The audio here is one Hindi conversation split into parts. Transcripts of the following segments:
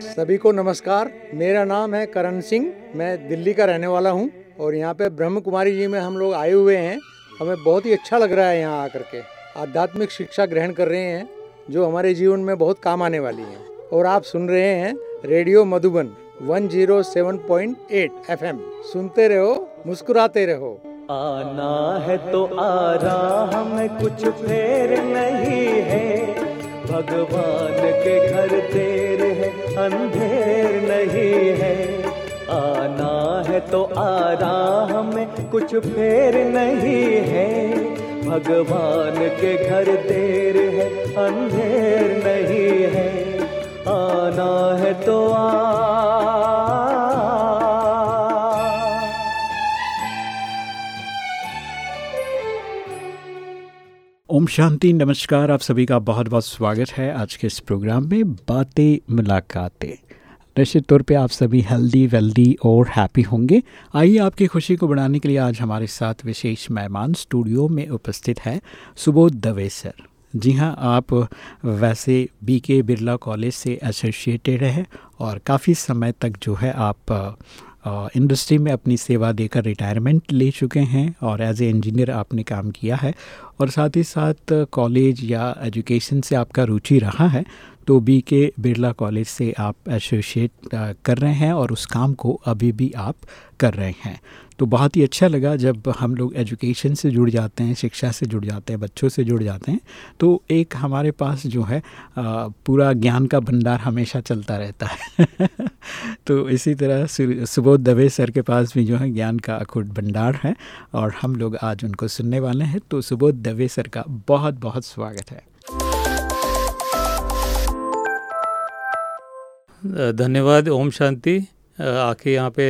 सभी को नमस्कार। मेरा नाम है करण सिंह। मैं दिल्ली का रहने वाला हूँ और यहाँ पे ब्रह्म कुमारी जी में हम लोग आए हुए हैं। हमें बहुत ही अच्छा लग रहा है यहाँ आकर के। आध्यात्मिक शिक्षा ग्रहण कर रहे हैं, जो हमारे जीवन में बहुत काम आने वाली है। और आप सुन रहे हैं रेडियो मधुबन 107.8 एफएम। सुनते रहो, मुस्कुराते रहो। आना है तो आ रहा हमें कुछ फेर नहीं है। भगवान के घर देर है अंधेर नहीं है। आना है तो आ रहा हमें, कुछ फेर नहीं है। भगवान के घर देर है, अंधेर नहीं है। आना है तो आ ओम शांति, नमस्कार, आप सभी का बहुत बहुत स्वागत है आज के इस प्रोग्राम में बातें, मुलाकातें। निश्चित तौर पे आप सभी हेल्दी वेल्दी और हैप्पी होंगे। आइए आपकी खुशी को बढ़ाने के लिए आज हमारे साथ विशेष मेहमान स्टूडियो में उपस्थित है सुबोध दवे सर। जी हाँ आप वैसे बी के बिरला कॉलेज से एसोसिएटेड है और काफ़ी समय तक जो है आप इंडस्ट्री में अपनी सेवा देकर रिटायरमेंट ले चुके हैं और एज ए इंजीनियर आपने काम किया है और साथ ही साथ कॉलेज या एजुकेशन से आपका रुचि रहा है तो बी के बिरला कॉलेज से आप एसोसिएट कर रहे हैं और उस काम को अभी भी आप कर रहे हैं। तो बहुत ही अच्छा लगा जब हम लोग एजुकेशन से जुड़ जाते हैं, शिक्षा से जुड़ जाते हैं, बच्चों से जुड़ जाते हैं तो एक हमारे पास जो है पूरा ज्ञान का भंडार हमेशा चलता रहता है। तो इसी तरह सुबोध दवे सर के पास भी जो है ज्ञान का अखुट भंडार है और हम लोग आज उनको सुनने वाले हैं। तो सुबोध दवे सर का बहुत बहुत स्वागत है। धन्यवाद ओम शांति। आके यहाँ पे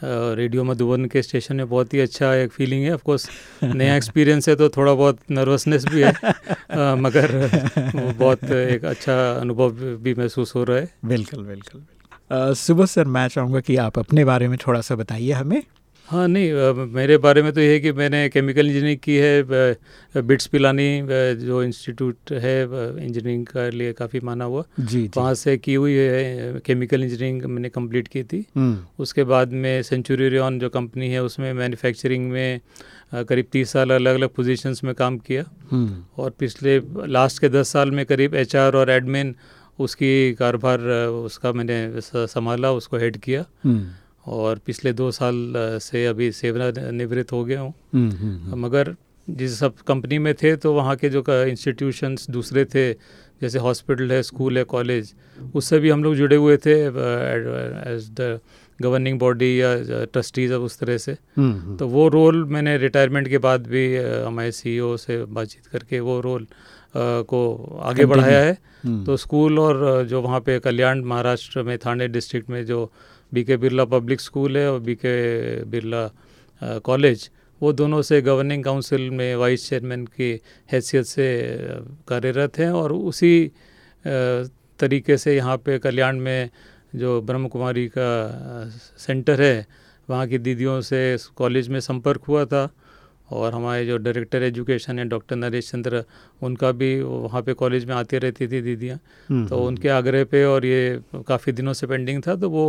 रेडियो मधुबन के स्टेशन में बहुत ही अच्छा एक फीलिंग है। ऑफकोर्स नया एक्सपीरियंस है तो थोड़ा बहुत नर्वसनेस भी है। आ, मगर बहुत एक अच्छा अनुभव भी महसूस हो रहा है। बिल्कुल बिल्कुल सुबह सर मैं चाहूँगा कि आप अपने बारे में थोड़ा सा बताइए हमें। हाँ नहीं मेरे बारे में तो ये है कि मैंने केमिकल इंजीनियरिंग की है बिट्स पिलानी जो इंस्टीट्यूट है इंजीनियरिंग का लिए काफ़ी माना हुआ। जी वहाँ से की हुई है केमिकल इंजीनियरिंग मैंने कंप्लीट की थी। उसके बाद में सेंचुरियन जो कंपनी है उसमें मैन्युफैक्चरिंग में करीब तीस साल अलग अलग पोजीशंस में काम किया। और पिछले लास्ट के दस साल में करीब एचआर और एडमिन उसकी कारोबार उसका मैंने संभाला उसको हेड किया। और पिछले दो साल से अभी सेवानिवृत्त हो गया हूँ। मगर जिस सब कंपनी में थे तो वहाँ के जो इंस्टीट्यूशंस दूसरे थे जैसे हॉस्पिटल है स्कूल है कॉलेज उससे भी हम लोग जुड़े हुए थे एज द गवर्निंग बॉडी या ट्रस्टीज अब उस तरह से। तो वो रोल मैंने रिटायरमेंट के बाद भी हमारे सीईओ से बातचीत करके वो रोल को आगे बढ़ाया है। तो स्कूल और जो वहाँ पे कल्याण महाराष्ट्र में थाने डिस्ट्रिक्ट में जो बी के बिरला पब्लिक स्कूल है और बी के बिरला कॉलेज वो दोनों से गवर्निंग काउंसिल में वाइस चेयरमैन की हैसियत से कार्यरत हैं और उसी तरीके से यहाँ पे कल्याण में जो ब्रह्म कुमारी का सेंटर है वहाँ की दीदियों से कॉलेज में संपर्क हुआ था और हमारे जो डायरेक्टर एजुकेशन है डॉक्टर नरेश चंद्र उनका भी वहाँ पे कॉलेज में आती रहती थी दीदियाँ। तो उनके आग्रह पे और ये काफ़ी दिनों से पेंडिंग था तो वो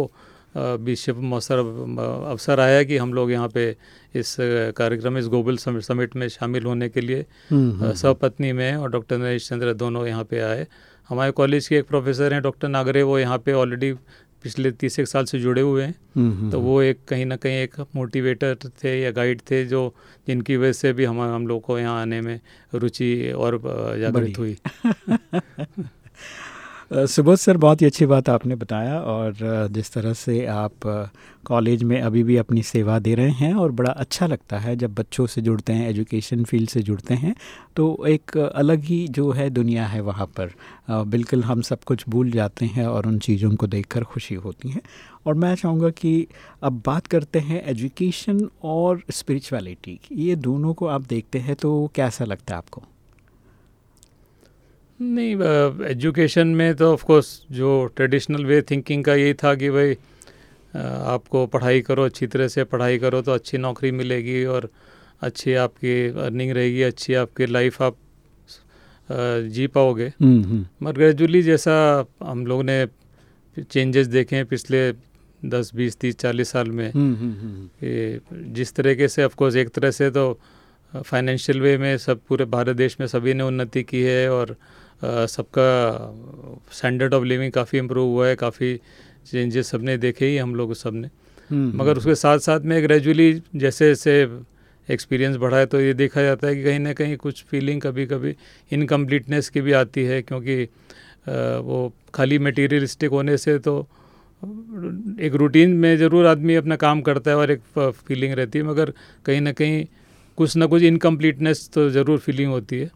बीच मौसर अवसर आया कि हम लोग यहाँ पे इस कार्यक्रम इस ग्लोबल समिट में शामिल होने के लिए सपत्नी में और डॉक्टर नरेश चंद्र दोनों यहाँ पे आए। हमारे कॉलेज के एक प्रोफेसर हैं डॉक्टर नागरे वो यहाँ पे ऑलरेडी पिछले तीस एक साल से जुड़े हुए हैं। तो वो एक कहीं ना कहीं एक मोटिवेटर थे या गाइड थे जो जिनकी वजह से भी हम हम लोग को यहाँ आने में रुचि और जागृत हुई। सुबोध सर, बहुत ही अच्छी बात आपने बताया और जिस तरह से आप कॉलेज में अभी भी अपनी सेवा दे रहे हैं और बड़ा अच्छा लगता है जब बच्चों से जुड़ते हैं, एजुकेशन फ़ील्ड से जुड़ते हैं तो एक अलग ही जो है दुनिया है वहाँ पर। बिल्कुल हम सब कुछ भूल जाते हैं और उन चीज़ों को देखकर खुशी होती है। और मैं चाहूँगा कि अब बात करते हैं एजुकेशन और स्पिरिचुअलिटी ये दोनों को आप देखते हैं तो कैसा लगता है आपको? नहीं एजुकेशन में तो ऑफ़ कोर्स जो ट्रेडिशनल वे थिंकिंग का यही था कि भाई आपको पढ़ाई करो अच्छी तरह से पढ़ाई करो तो अच्छी नौकरी मिलेगी और अच्छी आपकी अर्निंग रहेगी अच्छी आपकी लाइफ आप जी पाओगे। मगर ग्रेजुअली जैसा हम लोग ने चेंजेस देखे हैं पिछले दस बीस तीस चालीस साल में हम्म, हम्म, हम्म, कि जिस तरीके से ऑफकोर्स एक तरह से तो फाइनेंशियल वे में सब पूरे भारत देश में सभी ने उन्नति की है और सबका स्टैंडर्ड ऑफ़ लिविंग काफ़ी इम्प्रूव हुआ है काफ़ी चेंजेस सबने देखे ही हम लोग सबने मगर उसके साथ साथ में ग्रेजुअली जैसे जैसे एक्सपीरियंस बढ़ा है तो ये देखा जाता है कि कहीं ना कहीं कुछ फीलिंग कभी कभी इनकम्प्लीटनेस की भी आती है क्योंकि वो खाली मटेरियलिस्टिक होने से तो एक रूटीन में ज़रूर आदमी अपना काम करता है और एक फीलिंग रहती है मगर कहीं ना कहीं कुछ ना कुछ इनकम्प्लीटनेस तो ज़रूर फीलिंग होती है।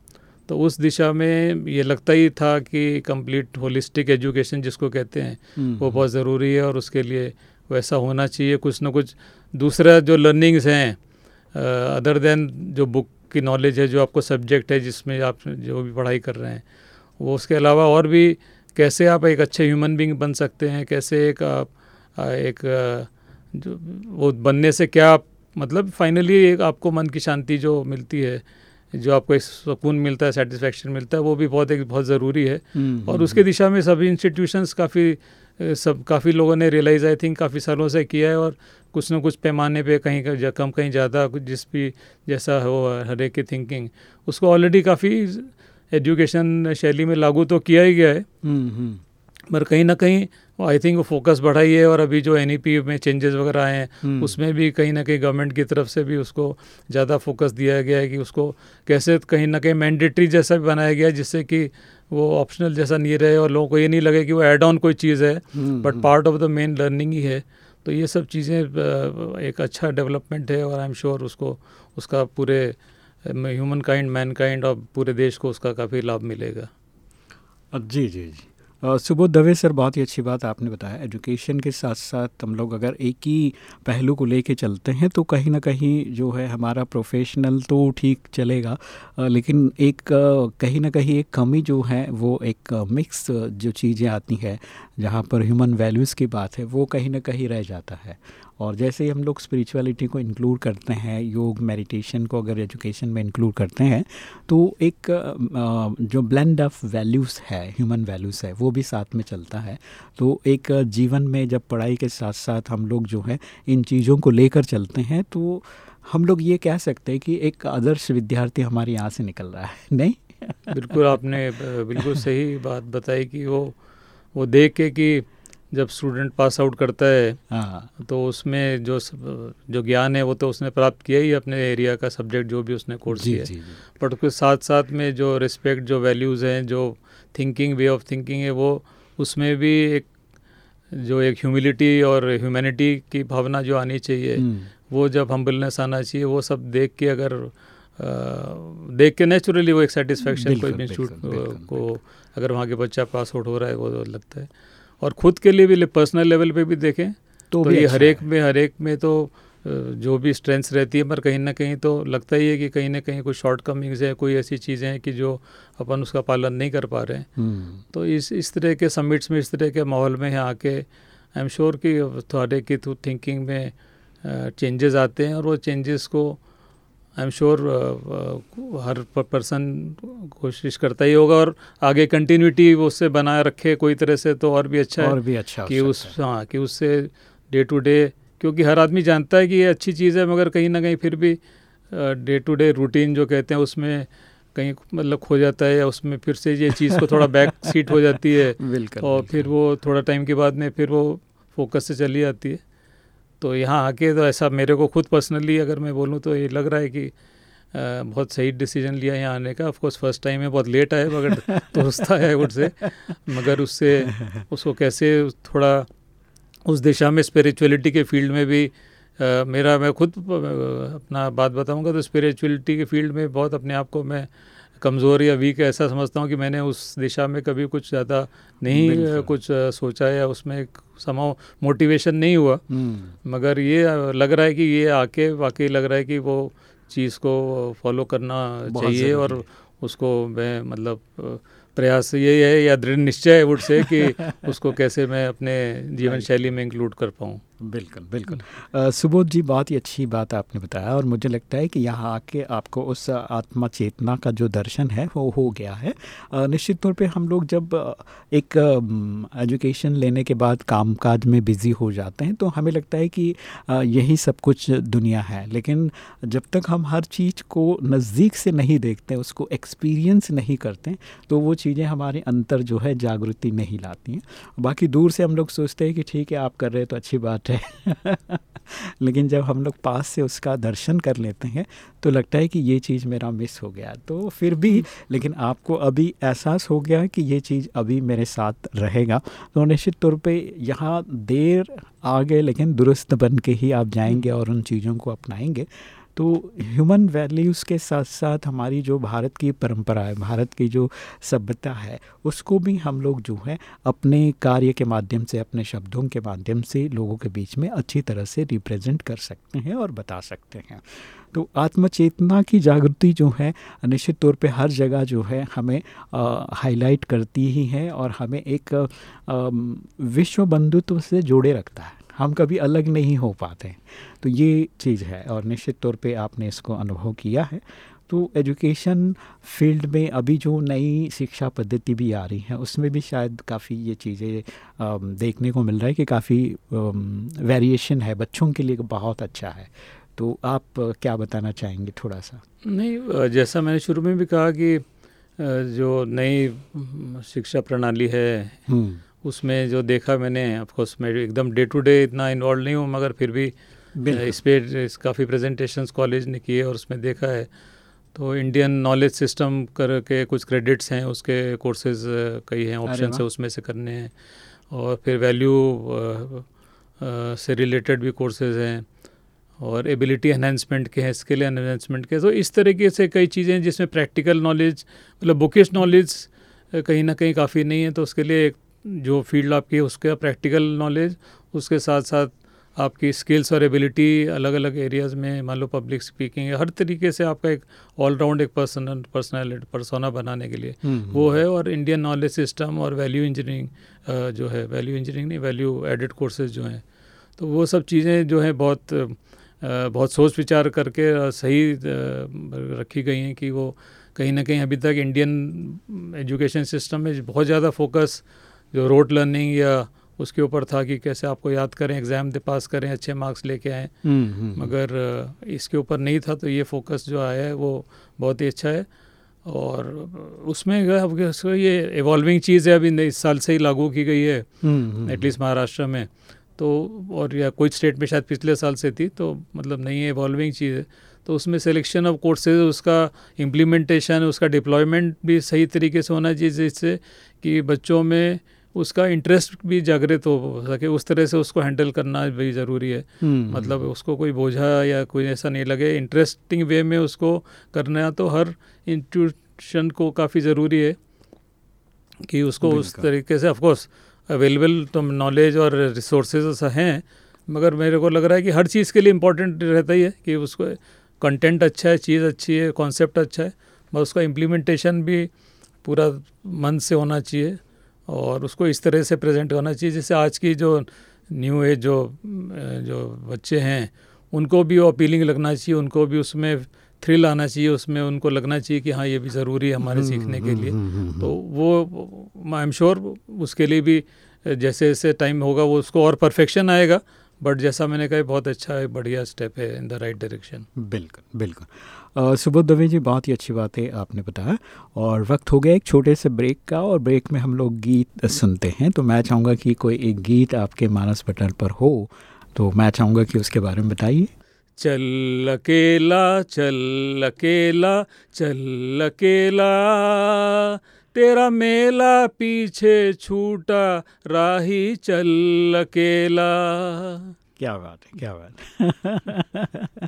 तो उस दिशा में ये लगता ही था कि कंप्लीट होलिस्टिक एजुकेशन जिसको कहते हैं हम्म, वो बहुत ज़रूरी है और उसके लिए वैसा होना चाहिए। कुछ ना कुछ दूसरा जो लर्निंग्स हैं अदर देन जो बुक की नॉलेज है जो आपको सब्जेक्ट है जिसमें आप जो भी पढ़ाई कर रहे हैं वो उसके अलावा और भी कैसे आप एक अच्छे ह्यूमन बींग बन सकते हैं कैसे एक आप एक जो वो बनने से क्या आप मतलब फाइनली एक आपको मन की शांति जो मिलती है जो आपको एक सुकून मिलता है सेटिस्फेक्शन मिलता है वो भी बहुत एक बहुत ज़रूरी है। हम्म, और हम्म, उसके दिशा में सभी इंस्टीट्यूशंस काफ़ी सब काफ़ी लोगों ने रियलाइज़ आई थिंक काफ़ी सालों से किया है और कुछ ना कुछ पैमाने पे कहीं कम कहीं ज़्यादा कुछ जिस भी जैसा हो हर एक की थिंकिंग उसको ऑलरेडी काफ़ी एजुकेशन शैली में लागू तो किया ही गया है। हम्म, कहीं ना कहीं आई थिंक वो फोकस बढ़ाई है और अभी जो एनईपी में चेंजेस वगैरह आए हैं हम्म, उसमें भी कहीं ना कहीं गवर्नमेंट की तरफ़ से भी उसको ज़्यादा फोकस दिया गया है कि उसको कैसे कहीं ना कहीं मैंडेटरी जैसा भी बनाया गया है जिससे कि वो ऑप्शनल जैसा नहीं रहे और लोगों को ये नहीं लगे कि वो एड ऑन कोई चीज़ है but part of the main learning ही है। तो ये सब चीज़ें एक अच्छा डेवलपमेंट है और आई एम श्योर उसको उसका पूरे ह्यूमन काइंड मैन काइंड और पूरे देश को उसका काफ़ी लाभ मिलेगा। जी जी जी। सुबोध दवे सर, बहुत ही अच्छी बात आपने बताया। एजुकेशन के साथ साथ हम लोग अगर एक ही पहलू को लेके चलते हैं तो कहीं ना कहीं जो है हमारा प्रोफेशनल तो ठीक चलेगा लेकिन एक कहीं ना कहीं एक कमी जो है, वो एक मिक्स जो चीज़ें आती हैं, जहाँ पर ह्यूमन वैल्यूज़ की बात है, वो कहीं ना कहीं रह जाता है। और जैसे ही हम लोग स्पिरिचुअलिटी को इंक्लूड करते हैं, योग मेडिटेशन को अगर एजुकेशन में इंक्लूड करते हैं तो एक जो ब्लेंड ऑफ़ वैल्यूज़ है ह्यूमन वैल्यूज़ है, वो भी साथ में चलता है। तो एक जीवन में जब पढ़ाई के साथ साथ हम लोग जो है, इन चीज़ों को लेकर चलते हैं तो हम लोग ये कह सकते हैं कि एक आदर्श विद्यार्थी हमारे यहाँ से निकल रहा है, नहीं? बिल्कुल, आपने बिल्कुल सही बात बताई कि वो वो देख के कि जब स्टूडेंट पास आउट करता है हाँ। तो उसमें जो जो ज्ञान है वो तो उसने प्राप्त किया ही अपने एरिया का सब्जेक्ट जो भी उसने कोर्स किया है। बट उसके साथ साथ में जो रिस्पेक्ट जो वैल्यूज़ हैं जो थिंकिंग वे ऑफ़ थिंकिंग है वो उसमें भी एक जो एक ह्यूमिलिटी और ह्यूमैनिटी की भावना जो आनी चाहिए हम्म, वो जब हम्बलनेस आना चाहिए वो सब देख के अगर अ, देख के नेचुरली वो एक सेटिस्फेक्शन कोई इंस्टीट्यूट बिल्कुल, बिल्कुल, को अगर वहाँ के बच्चा पास आउट हो रहा है वो लगता है। और खुद के लिए भी पर्सनल लेवल पे भी देखें तो, भी ये अच्छा हर एक में हर एक में तो जो भी स्ट्रेंथ्स रहती है पर कहीं ना कहीं तो लगता ही है कि कहीं ना कहीं कुछ शॉर्टकमिंग्स है कोई ऐसी चीज़ें हैं कि जो अपन उसका पालन नहीं कर पा रहे हैं। हम्म, तो इस इस तरह के समिट्स में इस तरह के माहौल में यहाँ आके आई एम श्योर कि थोड़े की थ्रू थिंकिंग में चेंजेस आते हैं और वो चेंजेस को आई एम श्योर हर पर्सन कोशिश करता ही होगा और आगे कंटिन्यूटी वो उससे बनाए रखे कोई तरह से तो और भी अच्छा और भी अच्छा कि उस हाँ कि उससे डे टू डे क्योंकि हर आदमी जानता है कि ये अच्छी चीज़ है मगर कहीं ना कहीं फिर भी डे टू डे रूटीन जो कहते हैं उसमें कहीं मतलब खो जाता है या उसमें फिर से ये चीज़ को थोड़ा बैक सीट हो जाती है बिल्कुल और बिल्कुल। फिर वो थोड़ा टाइम के बाद में फिर वो फोकस से चली जाती है तो यहाँ आके तो ऐसा मेरे को खुद पर्सनली अगर मैं बोलूँ तो ये लग रहा है कि बहुत सही डिसीज़न लिया यहाँ आने का। ऑफकोर्स फ़र्स्ट टाइम है बहुत लेट आए मगर दोस्ता है उठ से मगर उससे उसको कैसे थोड़ा उस दिशा में स्पिरिचुअलिटी के फ़ील्ड में भी अ, मेरा मैं खुद अपना बात बताऊँगा तो स्पिरिचुअलिटी के फ़ील्ड में बहुत अपने आप को मैं कमज़ोर या वीक ऐसा समझता हूँ कि मैंने उस दिशा में कभी कुछ ज़्यादा नहीं कुछ सोचा या उसमें समाव मोटिवेशन नहीं हुआ। हम्म, मगर ये लग रहा है कि ये आके वाकई लग रहा है कि वो चीज़ को फॉलो करना चाहिए और उसको मैं मतलब प्रयास ये है या दृढ़ निश्चय है उठ से कि उसको कैसे मैं अपने जीवन शैली में इंक्लूड कर पाऊँ। बिल्कुल बिल्कुल। सुबोध जी, बहुत ही अच्छी बात आपने बताया और मुझे लगता है कि यहाँ आके आपको उस आत्मा चेतना का जो दर्शन है, वो हो गया है। निश्चित तौर पे हम लोग जब एक एजुकेशन लेने के बाद कामकाज में बिज़ी हो जाते हैं तो हमें लगता है कि यही सब कुछ दुनिया है। लेकिन जब तक हम हर चीज़ को नज़दीक से नहीं देखते, उसको एक्सपीरियंस नहीं करते तो वो चीज़ें हमारे अंतर जो है जागृति नहीं लाती हैं। बाकी दूर से हम लोग सोचते हैं कि ठीक है, आप कर रहे हैं तो अच्छी बात है। लेकिन जब हम लोग पास से उसका दर्शन कर लेते हैं तो लगता है कि ये चीज़ मेरा मिस हो गया। तो फिर भी, लेकिन आपको अभी एहसास हो गया कि ये चीज़ अभी मेरे साथ रहेगा। तो निश्चित तौर पे यहाँ देर आ गए लेकिन दुरुस्त बन के ही आप जाएँगे और उन चीज़ों को अपनाएँगे। तो ह्यूमन वैल्यूज़ के साथ साथ हमारी जो भारत की परंपरा है, भारत की जो सभ्यता है, उसको भी हम लोग जो है, अपने कार्य के माध्यम से, अपने शब्दों के माध्यम से लोगों के बीच में अच्छी तरह से रिप्रेजेंट कर सकते हैं और बता सकते हैं। तो आत्मचेतना की जागृति जो है, निश्चित तौर पे हर जगह जो है, हमें हाईलाइट करती ही है और हमें एक विश्व बंधुत्व से जोड़े रखता है। हम कभी अलग नहीं हो पाते तो ये चीज़ है और निश्चित तौर पे आपने इसको अनुभव किया है। तो एजुकेशन फ़ील्ड में अभी जो नई शिक्षा पद्धति भी आ रही है उसमें भी शायद काफ़ी ये चीज़ें देखने को मिल रहा है कि काफ़ी वेरिएशन है बच्चों के लिए बहुत अच्छा है। तो आप क्या बताना चाहेंगे थोड़ा सा? नहीं जैसा मैंने शुरू में भी कहा कि जो नई शिक्षा प्रणाली है हम्म। उसमें जो देखा मैंने ऑफकोर्स मैं एकदम डे टू डे इतना इन्वॉल्व नहीं हूँ मगर फिर भी इस पर काफ़ी प्रेजेंटेशंस कॉलेज ने किए और उसमें देखा है। तो इंडियन नॉलेज सिस्टम करके कुछ क्रेडिट्स हैं उसके कोर्सेज कई हैं ऑप्शन है उसमें से करने हैं। और फिर वैल्यू से रिलेटेड भी कोर्सेज हैं और एबिलिटी एनहेंसमेंट के हैं स्किल एनहेंसमेंट के। तो इस तरीके से कई चीज़ें जिसमें प्रैक्टिकल नॉलेज मतलब बुकिश नॉलेज कहीं ना कहीं काफ़ी नहीं है तो उसके लिए एक जो फ़ील्ड आपकी है उसका प्रैक्टिकल नॉलेज उसके साथ साथ आपकी स्किल्स और एबिलिटी अलग अलग एरियाज़ में मान लो पब्लिक स्पीकिंग हर तरीके से आपका एक ऑलराउंड एक पर्सनल पर्सनैलिटी परसोना बनाने के लिए हम्म, वो हम्म। है और इंडियन नॉलेज सिस्टम और वैल्यू इंजीनियरिंग जो है वैल्यू इंजीनियरिंग नहीं वैल्यू एडिड कोर्सेज जो हैं तो वो सब चीज़ें जो हैं बहुत बहुत सोच विचार करके सही रखी गई हैं कि वो कहीं ना कहीं अभी तक इंडियन एजुकेशन सिस्टम में बहुत ज़्यादा फोकस जो रोड लर्निंग या उसके ऊपर था कि कैसे आपको याद करें एग्ज़ाम दे पास करें अच्छे मार्क्स लेके आएँ। हम्म, हम्म, हम्म। मगर इसके ऊपर नहीं था तो ये फोकस जो आया है वो बहुत ही अच्छा है। और उसमें ये इवॉल्विंग चीज़ है अभी इस साल से ही लागू की गई है एटलीस्ट महाराष्ट्र में। तो और या कोई स्टेट में शायद पिछले साल से थी तो मतलब नहीं है इवॉल्विंग चीज़ है। तो उसमें सिलेक्शन ऑफ़ कोर्सेज उसका इम्प्लीमेंटेशन उसका डिप्लॉयमेंट भी सही तरीके से होना चाहिए जिससे कि बच्चों में उसका इंटरेस्ट भी जागृत हो सके उस तरह से उसको हैंडल करना भी ज़रूरी है। हम्म। मतलब उसको कोई बोझा या कोई ऐसा नहीं लगे। इंटरेस्टिंग वे में उसको करना तो हर इंस्टीट्यूशन को काफ़ी ज़रूरी है कि उसको उस तरीके से ऑफकोर्स अवेलेबल तो नॉलेज और रिसोर्सेज हैं मगर मेरे को लग रहा है कि हर चीज़ के लिए इम्पोर्टेंट रहता ही है कि उसको कंटेंट अच्छा है चीज़ अच्छी है कॉन्सेप्ट अच्छा है बस उसका इम्प्लीमेंटेशन भी पूरा मन से होना चाहिए। और उसको इस तरह से प्रेजेंट करना चाहिए। जैसे आज की जो न्यू एज जो जो बच्चे हैं उनको भी वो अपीलिंग लगना चाहिए उनको भी उसमें थ्रिल आना चाहिए उसमें उनको लगना चाहिए कि हाँ ये भी ज़रूरी है हमारे हम्म, सीखने के हम्म, लिए। हम्म, तो वो आई एम श्योर उसके लिए भी जैसे जैसे टाइम होगा वो उसको और परफेक्शन आएगा। बट जैसा मैंने कहा बहुत अच्छा है बढ़िया स्टेप है इन द राइट डायरेक्शन बिल्कुल बिल्कुल. सुबोध दवे जी बहुत ही अच्छी बात है आपने बताया और वक्त हो गया एक छोटे से ब्रेक का और ब्रेक में हम लोग गीत सुनते हैं. तो मैं चाहूँगा कि कोई एक गीत आपके मानस पटल पर हो तो मैं चाहूँगा कि उसके बारे में बताइए. चल अकेला चल अकेला चल अकेला तेरा मेला पीछे छूटा राही चल अकेला। क्या बात है, क्या बात है।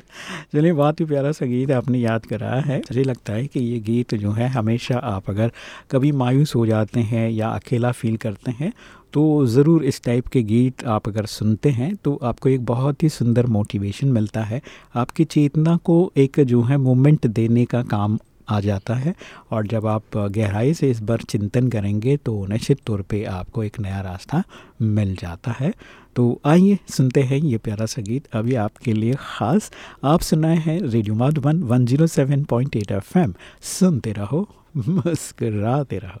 चलिए, बहुत ही प्यारा सा गीत आपने याद कराया है। मुझे लगता है कि ये गीत जो है, हमेशा आप अगर कभी मायूस हो जाते हैं या अकेला फील करते हैं तो ज़रूर इस टाइप के गीत आप अगर सुनते हैं तो आपको एक बहुत ही सुंदर मोटिवेशन मिलता है। आपकी चेतना को एक जो है मोमेंट देने का काम आ जाता है और जब आप गहराई से इस बार चिंतन करेंगे तो निश्चित तौर पे आपको एक नया रास्ता मिल जाता है। तो आइए सुनते हैं ये प्यारा सा गीत। अभी आपके लिए ख़ास। आप सुनाए हैं रेडियो माधुबन 107.8 एफएम सुनते रहो, मुस्कराते रहो।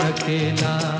अकेला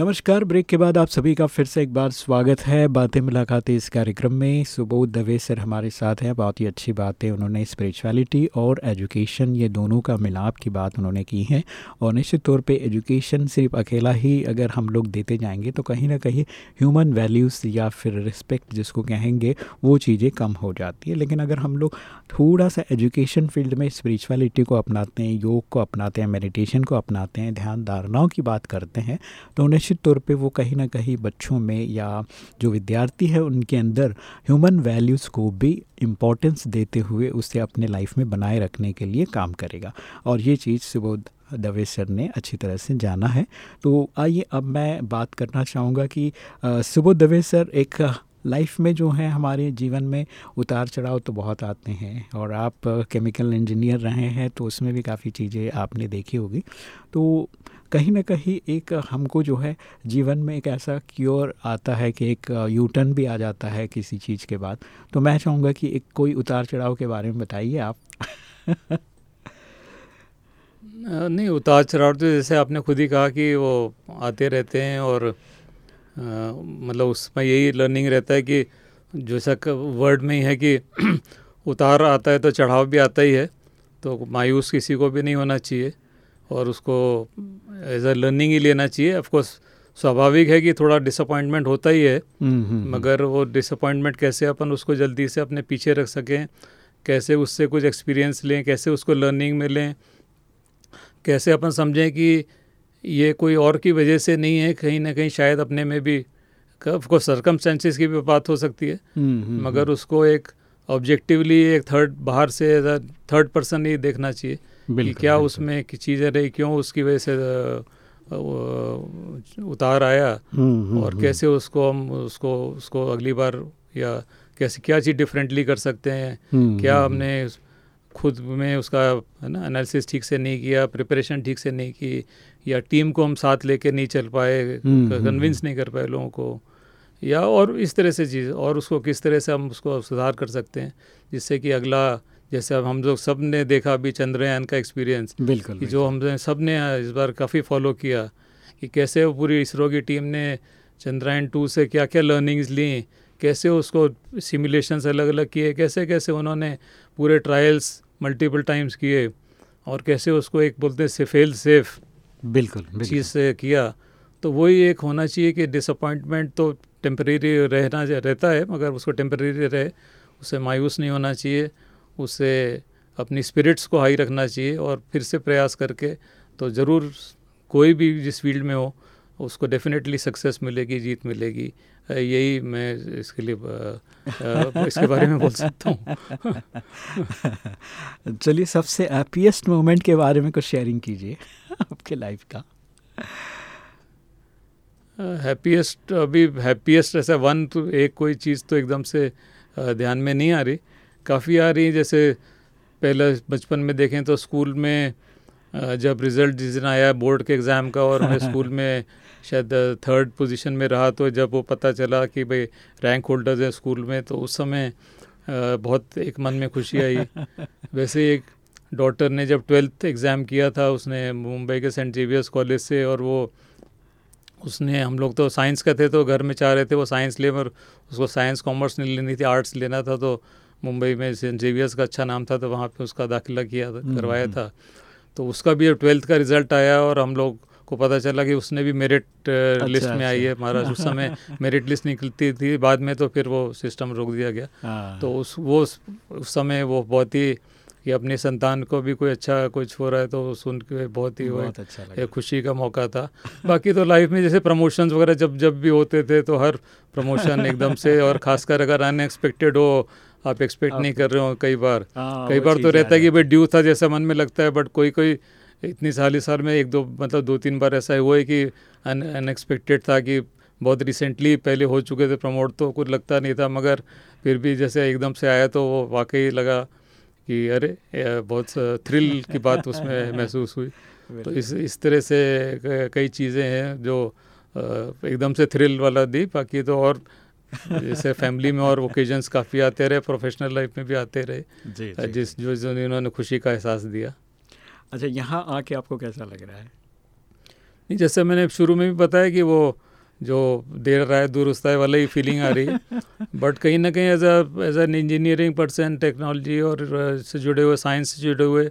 नमस्कार, ब्रेक के बाद आप सभी का फिर से एक बार स्वागत है बातें मुलाकातें इस कार्यक्रम में। सुबोध दवे सर हमारे साथ हैं, बहुत ही अच्छी बातें उन्होंने स्पिरिचुअलिटी और एजुकेशन ये दोनों का मिलाप की बात उन्होंने की है। और निश्चित तौर पे एजुकेशन सिर्फ़ अकेला ही अगर हम लोग देते जाएँगे तो कहीं ना कहीं ह्यूमन वैल्यूज़ या फिर रिस्पेक्ट जिसको कहेंगे, वो चीज़ें कम हो जाती है। लेकिन अगर हम लोग थोड़ा सा एजुकेशन फ़ील्ड में स्पिरिचुअलिटी को अपनाते हैं, योग को अपनाते हैं मेडिटेशन को अपनाते हैं, ध्यान धारणाओं की बात करते हैं तो निश्चित तौर पे वो कहीं ना कहीं बच्चों में या जो विद्यार्थी है उनके अंदर ह्यूमन वैल्यूज़ को भी इम्पोर्टेंस देते हुए उसे अपने लाइफ में बनाए रखने के लिए काम करेगा। और ये चीज़ सुबोध दवे सर ने अच्छी तरह से जाना है। तो आइए अब मैं बात करना चाहूँगा कि सुबोध दवे सर एक लाइफ में जो है हमारे जीवन में उतार चढ़ाव तो बहुत आते हैं और आप केमिकल इंजीनियर रहे हैं तो उसमें भी काफ़ी चीज़ें आपने देखी होगी। तो कहीं ना कहीं एक हमको जो है जीवन में एक ऐसा क्योर आता है कि एक यूटर्न भी आ जाता है किसी चीज़ के बाद। तो मैं चाहूँगा कि एक कोई उतार चढ़ाव के बारे में बताइए आप। नहीं उतार चढ़ाव तो जैसे आपने खुद ही कहा कि वो आते रहते हैं और मतलब उसमें यही लर्निंग रहता है कि जैसा वर्ड में ही है कि उतार आता है तो चढ़ाव भी आता ही है तो मायूस किसी को भी नहीं होना चाहिए और उसको एज अ लर्निंग ही लेना चाहिए। ऑफकोर्स स्वाभाविक है कि थोड़ा डिसअपॉइंटमेंट होता ही है हम्म, हम्म, मगर वो डिसअपॉइंटमेंट कैसे अपन उसको जल्दी से अपने पीछे रख सकें कैसे उससे कुछ एक्सपीरियंस लें कैसे उसको लर्निंग में लें कैसे अपन समझें कि ये कोई और की वजह से नहीं है कहीं ना कहीं शायद अपने में भी ऑफकोर्स सरकमस्टेंसेस की भी बात हो सकती है हम्म, मगर उसको एक ऑब्जेक्टिवली एक थर्ड बाहर से थर्ड पर्सन ही देखना चाहिए कि क्या उसमें की चीज़ें रही क्यों उसकी वजह से उतार आया हम्म, हम्म, और हम्म। कैसे उसको हम उसको उसको अगली बार या कैसे क्या चीज़ डिफरेंटली कर सकते हैं क्या हमने खुद में उसका है ना एनालिसिस ठीक से नहीं किया प्रिपरेशन ठीक से नहीं की या टीम को हम साथ लेके नहीं चल पाए कन्विंस नहीं कर पाए लोगों को या और इस तरह से चीज़ और उसको किस तरह से हम उसको सुधार कर सकते हैं जिससे कि अगला जैसे अब हम लोग सबने देखा अभी चंद्रयान का एक्सपीरियंस बिल्कुल कि जो हमने सबने इस बार काफ़ी फॉलो किया कि कैसे वो पूरी इसरो की टीम ने चंद्रयान टू से क्या क्या लर्निंग्स ली कैसे उसको सिमुलेशंस अलग अलग किए कैसे कैसे उन्होंने पूरे ट्रायल्स मल्टीपल टाइम्स किए और कैसे उसको एक बोलते हैं फेल सेफ़ बिल्कुल, बिल्कुल। चीज़ से किया। तो वही एक होना चाहिए कि डिसअपॉइंटमेंट तो टेम्परेरी रहना रहता है मगर उसको टेम्परेरी रहे उसे मायूस नहीं होना चाहिए उसे अपनी स्पिरिट्स को हाई रखना चाहिए और फिर से प्रयास करके तो ज़रूर कोई भी जिस फ़ील्ड में हो उसको डेफिनेटली सक्सेस मिलेगी जीत मिलेगी। यही मैं इसके लिए इसके बारे में बोल सकता हूँ। चलिए सबसे हैप्पीएस्ट मोमेंट के बारे में कुछ शेयरिंग कीजिए आपके लाइफ का। हैप्पीएस्ट अभी हैप्पीएस्ट ऐसा वन तो एक कोई चीज़ तो एकदम से ध्यान में नहीं आ रही। काफ़ी आ रही जैसे पहले बचपन में देखें तो स्कूल में जब रिज़ल्ट जिस दिन आया बोर्ड के एग्ज़ाम का और मैं स्कूल में शायद थर्ड पोजीशन में रहा तो जब वो पता चला कि भाई रैंक होल्डर्स है स्कूल में तो उस समय बहुत एक मन में खुशी आई वैसे एक डॉटर ने जब ट्वेल्थ एग्ज़ाम किया था उसने मुंबई के सेंट जेवियर्स कॉलेज से और वो उसने हम लोग तो साइंस का थे तो घर में चाह रहे थे वो साइंस ले और उसको साइंस कॉमर्स नहीं लेनी थी आर्ट्स लेना था तो मुंबई में सेंट जेवियर्स का अच्छा नाम था तो वहाँ पे उसका दाखिला किया हम्म, करवाया हम्म। था तो उसका भी ट्वेल्थ का रिज़ल्ट आया और हम लोग को पता चला कि उसने भी मेरिट अच्छा, लिस्ट में आई है अच्छा। महाराज उस समय मेरिट लिस्ट निकलती थी बाद में तो फिर वो सिस्टम रोक दिया गया हाँ। तो उस वो उस समय वो बहुत ही कि अपने संतान को भी कोई अच्छा कुछ हो रहा है तो सुन के बहुत ही बहुत अच्छा लगा खुशी का मौका था बाकी तो लाइफ में जैसे प्रमोशंस वगैरह जब जब भी होते थे तो हर प्रमोशन एकदम से और खासकर अगर अनएक्सपेक्टेड हो आप एक्सपेक्ट नहीं कर रहे हो कई बार हाँ, कई बार तो रहता है। कि भाई ड्यू था जैसा मन में लगता है बट कोई कोई इतनी साल साल में एक दो मतलब दो तीन बार ऐसा हुआ है कि अनएक्सपेक्टेड था कि बहुत रिसेंटली पहले हो चुके थे प्रमोट तो कुछ लगता नहीं था मगर फिर भी जैसे एकदम से आया तो वो वाकई लगा कि अरे बहुत थ्रिल की बात उसमें महसूस हुई। तो इस इस तरह से कई चीज़ें हैं जो एकदम से थ्रिल वाला दी बाकी तो और जैसे फैमिली में और ओकेजन्स काफ़ी आते रहे प्रोफेशनल लाइफ में भी आते रहे जी, जी, जिस जो। जो इन्होंने खुशी का एहसास दिया। अच्छा यहाँ आके आपको कैसा लग रहा है? नहीं जैसे मैंने शुरू में भी बताया कि वो जो देर राय दुरुस्त है वाला ही फीलिंग आ रही है बट कहीं ना कहीं as as an engineering person technology और uh, से जुड़े हुए साइंस से जुड़े हुए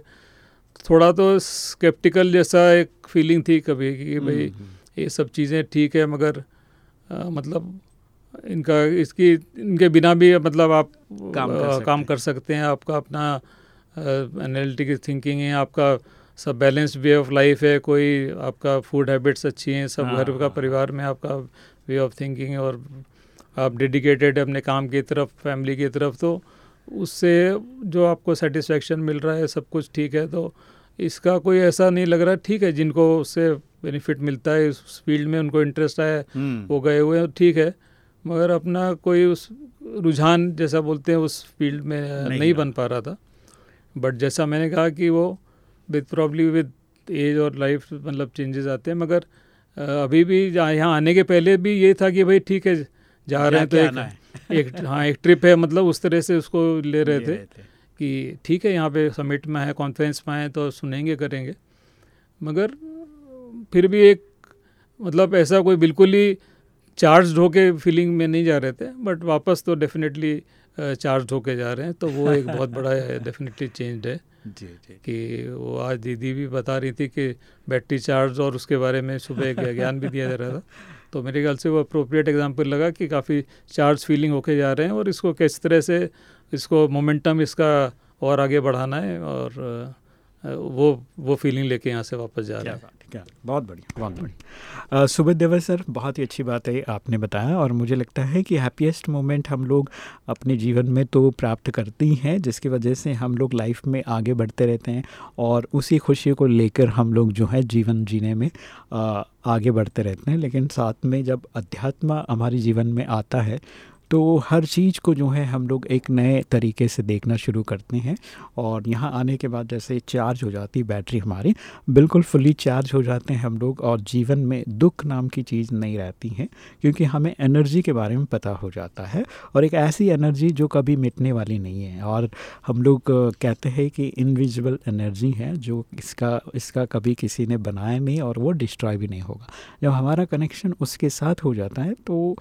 थोड़ा तो स्केप्टिकल जैसा एक फीलिंग थी कभी कि भाई हम्म, ये सब चीज़ें ठीक है मगर अ, मतलब इनका इसकी इनके बिना भी मतलब आप काम कर अ, सकते काम कर सकते हैं आपका अपना एनालिटिक थिंकिंग है आपका सब बैलेंस्ड वे ऑफ़ लाइफ है कोई आपका फ़ूड हैबिट्स अच्छी हैं सब घर का हाँ, परिवार में आपका वे ऑफ़ थिंकिंग है और आप डेडिकेटेड है अपने काम की तरफ़ फैमिली की तरफ़ तो उससे जो आपको सेटिस्फेक्शन मिल रहा है सब कुछ ठीक है तो इसका कोई ऐसा नहीं लग रहा ठीक है जिनको उससे बेनिफिट मिलता है इस फ़ील्ड में उनको इंटरेस्ट आया हम्म, वो गए हुए हैं ठीक है मगर अपना कोई उस रुझान जैसा बोलते हैं उस फ़ील्ड में नहीं नहीं, बन पा रहा था। बट जैसा मैंने कहा कि वो विद प्रॉब्ली विद एज और लाइफ मतलब चेंजेस आते हैं मगर अभी भी यहाँ आने के पहले भी ये था कि भाई ठीक है जा रहे हैं तो जाके आना एक, एक हाँ एक ट्रिप है मतलब उस तरह से उसको ले रहे ले थे कि ठीक है यहाँ पे समिट में है कॉन्फ्रेंस में है तो सुनेंगे करेंगे। मगर फिर भी एक मतलब ऐसा कोई बिल्कुल ही चार्ज होके फीलिंग में नहीं जा रहे थे बट वापस तो डेफिनेटली चार्ज होके जा रहे हैं तो वो एक बहुत बड़ा डेफिनेटली चेंज है। जी जी। कि वो आज दीदी भी बता रही थी कि बैटरी चार्ज और उसके बारे में सुबह एक ज्ञान भी दिया जा रहा था। तो मेरे ख्याल से वो अप्रोप्रिएट एग्जांपल लगा कि काफ़ी चार्ज फीलिंग होके जा रहे हैं और इसको किस तरह से इसको मोमेंटम इसका और आगे बढ़ाना है और वो वो फीलिंग लेके यहाँ से वापस जा रहे हैं। क्या बहुत बढ़िया बहुत बढ़िया। सुबह देवर सर बहुत ही अच्छी बात है आपने बताया और मुझे लगता है कि हैप्पीएस्ट मोमेंट हम लोग अपने जीवन में तो प्राप्त करते ही हैं जिसकी वजह से हम लोग लाइफ में आगे बढ़ते रहते हैं और उसी खुशी को लेकर हम लोग जो है जीवन जीने में आ, आगे बढ़ते रहते हैं। लेकिन साथ में जब अध्यात्म हमारे जीवन में आता है तो हर चीज़ को जो है हम लोग एक नए तरीके से देखना शुरू करते हैं और यहाँ आने के बाद जैसे चार्ज हो जाती बैटरी हमारी, बिल्कुल फुली चार्ज हो जाते हैं हम लोग और जीवन में दुख नाम की चीज़ नहीं रहती है क्योंकि हमें एनर्जी के बारे में पता हो जाता है और एक ऐसी एनर्जी जो कभी मिटने वाली नहीं है और हम लोग कहते हैं कि इनविजिबल एनर्जी है जो इसका इसका कभी किसी ने बनाया नहीं और वो डिस्ट्रॉय भी नहीं होगा। जब हमारा कनेक्शन उसके साथ हो जाता है तो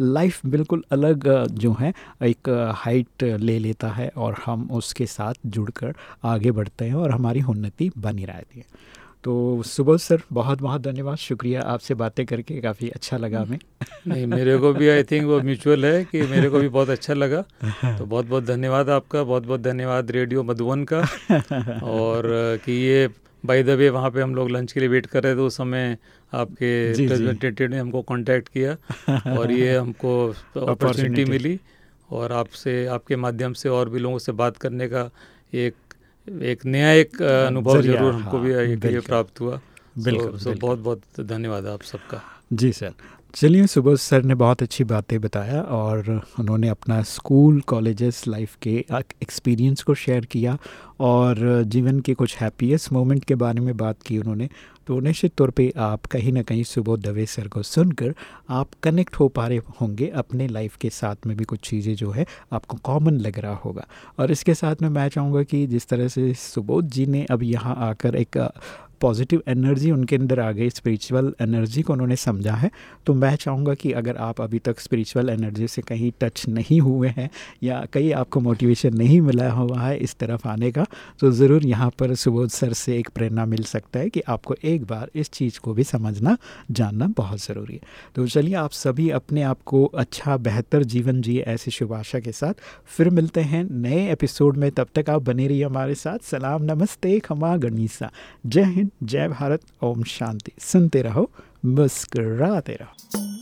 लाइफ बिल्कुल अलग जो है, एक हाइट ले लेता है और हम उसके साथ जुड़कर आगे बढ़ते हैं और हमारी उन्नति बनी रहती है। तो सुबह सर, बहुत बहुत धन्यवाद। शुक्रिया आपसे बातें करके, काफ़ी अच्छा लगा हमें। नहीं, मेरे को भी आई थिंक वो म्यूचुअल है कि मेरे को भी बहुत अच्छा लगा। तो बहुत बहुत धन्यवाद आपका, बहुत बहुत धन्यवाद रेडियो मधुबन का। और कि ये बाय द वे वहाँ पे हम लोग लंच के लिए वेट कर रहे थे उस समय आपके। रिप्रेजेंटेटिव ने हमको कांटेक्ट किया और ये हमको अपॉर्चुनिटी मिली और आपसे आपके माध्यम से और भी लोगों से बात करने का एक एक नया एक अनुभव ज़रूर हमको भी हाँ, भी प्राप्त हुआ। बिल्कुल, सो- सो बिल्कुल। बहुत बहुत धन्यवाद आप सबका। जी सर। चलिए सुबोध सर ने बहुत अच्छी बातें बताया और उन्होंने अपना स्कूल, कॉलेजेस, लाइफ के एक्सपीरियंस को शेयर किया और जीवन के कुछ हैप्पीएस्ट मोमेंट के बारे में बात की उन्होंने। तो निश्चित तौर पे आप कहीं ना कहीं सुबोध दवे सर को सुनकर आप कनेक्ट हो पा रहे होंगे अपने लाइफ के साथ में भी कुछ चीज़ें जो है आपको कॉमन लग रहा होगा। और इसके साथ में मैं चाहूँगा कि जिस तरह से सुबोध जी ने अब यहाँ आकर एक पॉजिटिव एनर्जी उनके अंदर आ गई स्पिरिचुअल एनर्जी को उन्होंने समझा है। तो मैं चाहूँगा कि अगर आप अभी तक स्पिरिचुअल एनर्जी से कहीं टच नहीं हुए हैं या कहीं आपको मोटिवेशन नहीं मिला हुआ है इस तरफ़ आने का तो ज़रूर यहाँ पर सुबोध सर से एक प्रेरणा मिल सकता है कि आपको एक बार इस चीज़ को भी समझना, जानना बहुत ज़रूरी है। तो चलिए आप सभी अपने आप को अच्छा बेहतर जीवन जिए ऐसी शुभ आशा के साथ। फिर मिलते हैं नए एपिसोड में। तब तक आप बने रहिए हमारे साथ। सलाम, नमस्ते, खमा, गणिसा। जय हिंद। जय भारत ओम शांति। सुनते रहो मुस्कराते रहो।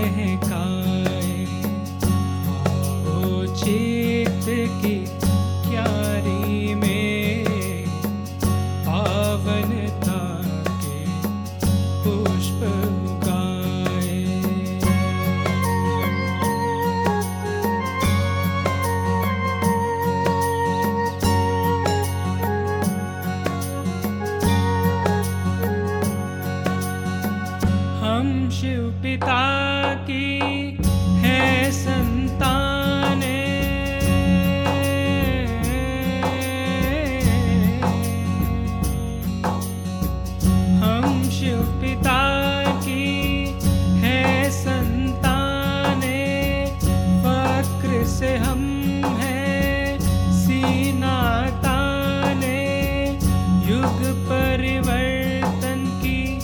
परिवर्तन की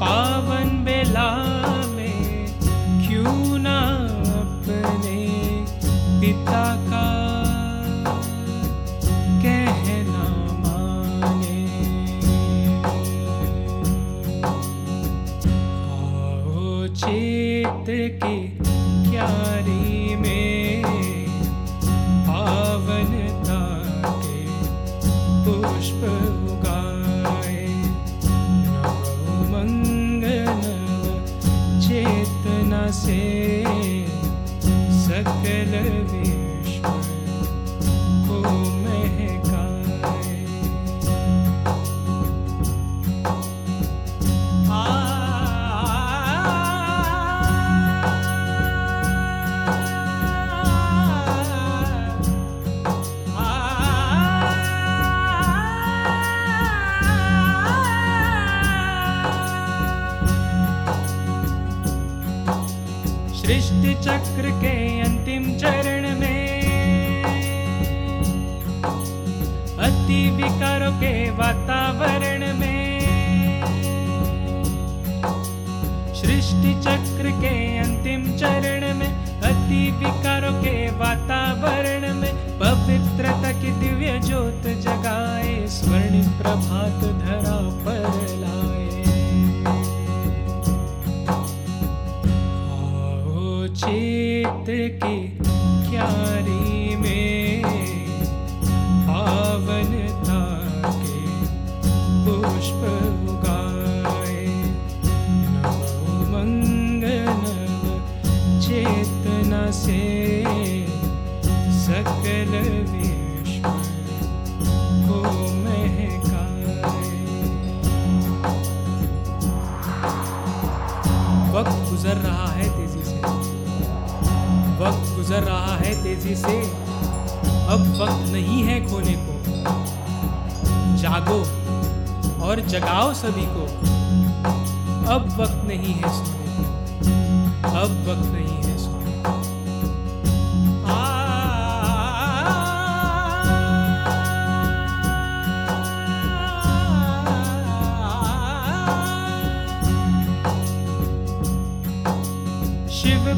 पावन बेला में क्यों ना अपने पिता का कहना माने? आओ चेत की say चक्र के अंतिम चरण में। अति विकारों के वातावरण में। सृष्टि चक्र के अंतिम चरण में, अति विकारों के वातावरण में। पवित्रता की दिव्य ज्योत जगाए, स्वर्ण प्रभात धरा पर लाए। चेत की क्यारी में पावनता के पुष्प उगाए। नमो मंगल चेतना से सकल विश्व को महकाए। वक्त गुजर रहा है अब वक्त नहीं है खोने को। जागो और जगाओ सभी को। अब वक्त नहीं है सोने शिव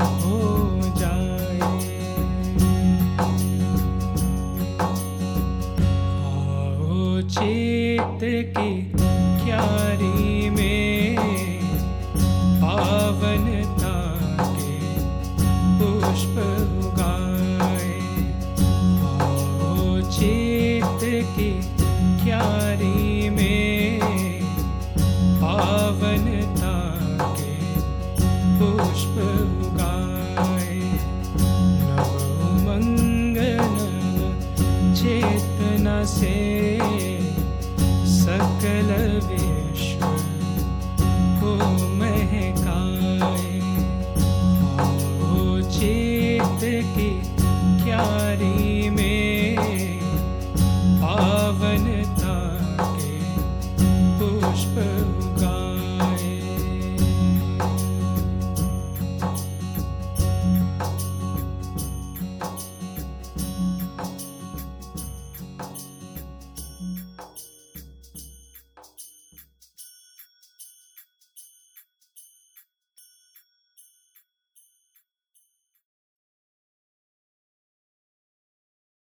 हो जाए। की क्यारी में पावनता